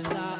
side.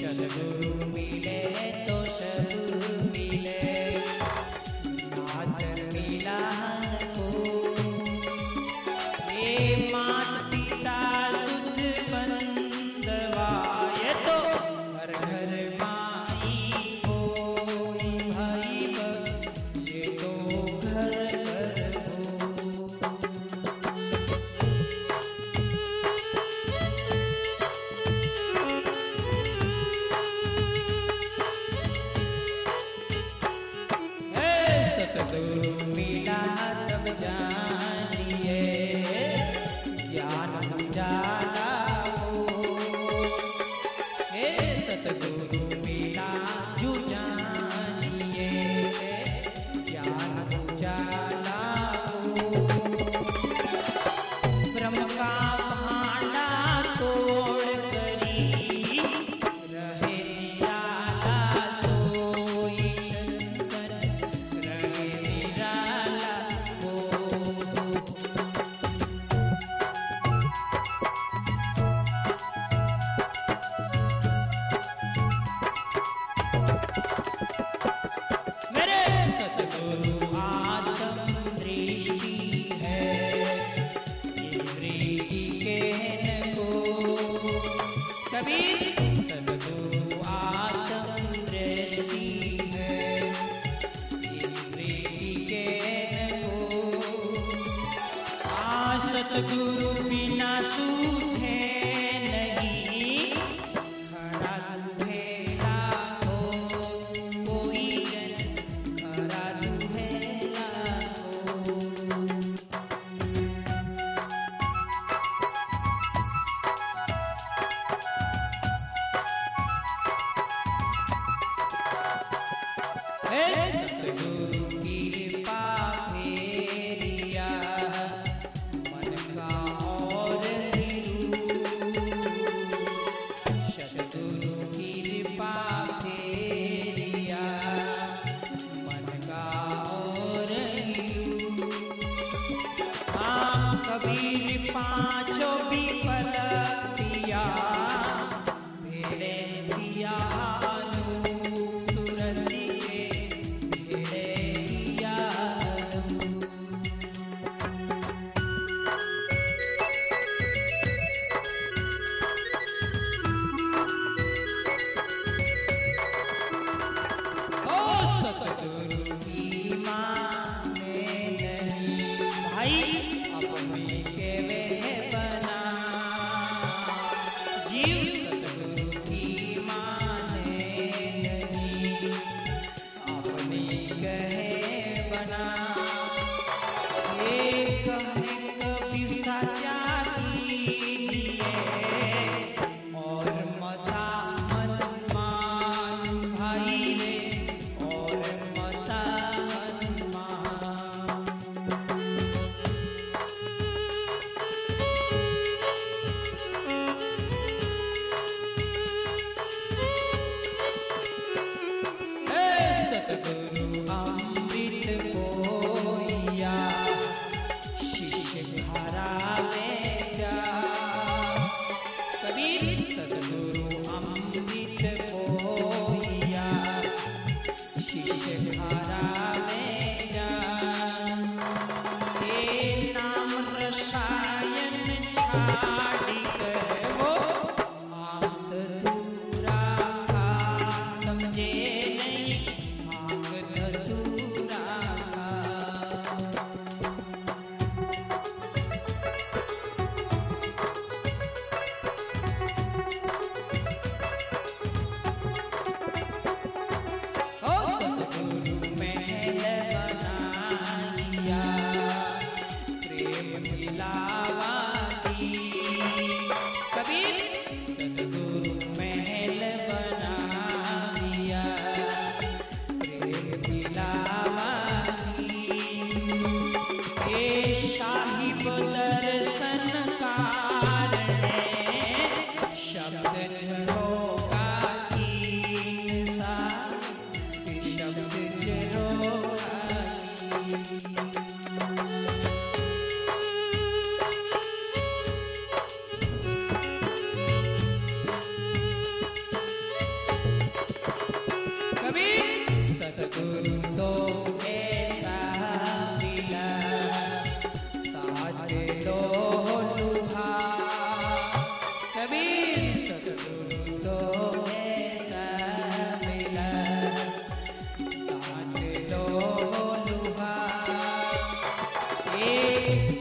Kabir सतगुरु मिले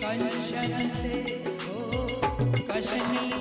कश्यन्ते ओ कश्मी